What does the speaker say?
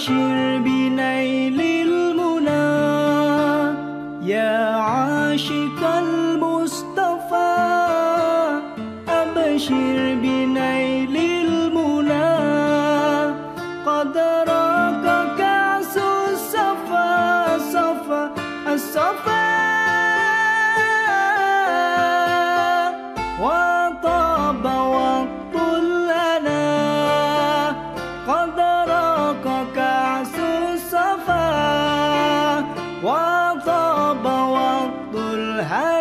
أبشر بنيل المنى. يا عاشق المصطفى أبشر بنيل المنى. قد راك كأس الصفا صفا الصفا. وطاب है